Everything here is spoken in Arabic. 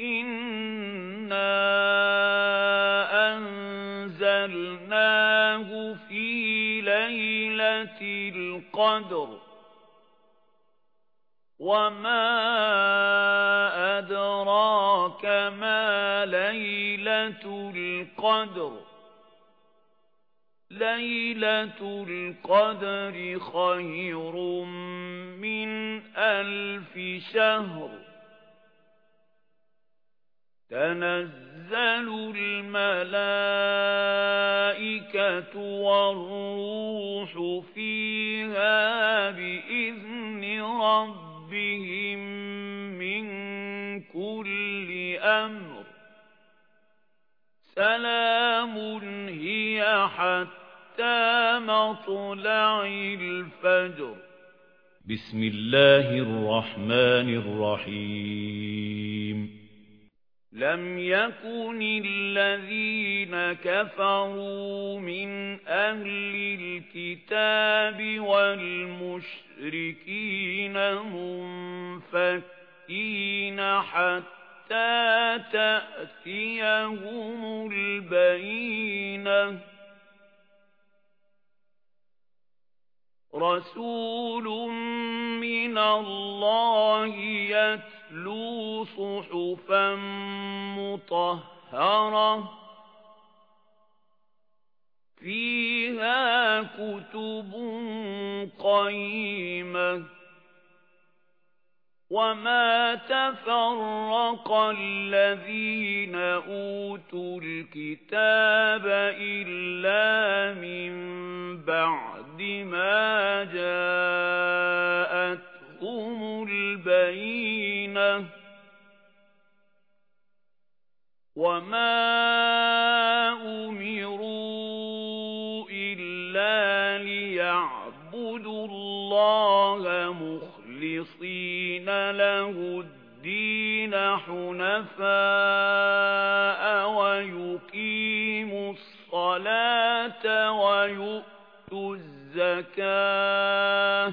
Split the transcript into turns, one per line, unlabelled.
إِنَّا أَنزَلْنَاهُ فِي لَيْلَةِ الْقَدْرِ وَمَا أَدْرَاكَ مَا لَيْلَةُ الْقَدْرِ لَيْلَةُ الْقَدْرِ خَيْرٌ مِنْ أَلْفِ شَهْرٍ تَنَزَّلُ الْمَلَائِكَةُ وَالرُّوحُ فِيهَا بِإِذْنِ رَبِّهِمْ مِنْ كُلِّ أَمْرٍ. سَلَامٌ هِيَ حَتَّى مَطْلَعِ الْفَجْرِ.
بسم الله الرحمن الرحيم.
لم يكن الذين كفروا من أهل الكتاب والمشركين منفكين حتى تأتيهم البينة. رسول من الله يتلو صحفا مطهرة فيها كتب قيمة وما تفرق الذين أوتوا الكتاب إلا من بعد ما جاءتهم البينة وما أمروا إلا ليعبدوا الله مخلصين له الدين حنفاء ويقيموا الصلاة ويؤتوا الزكاة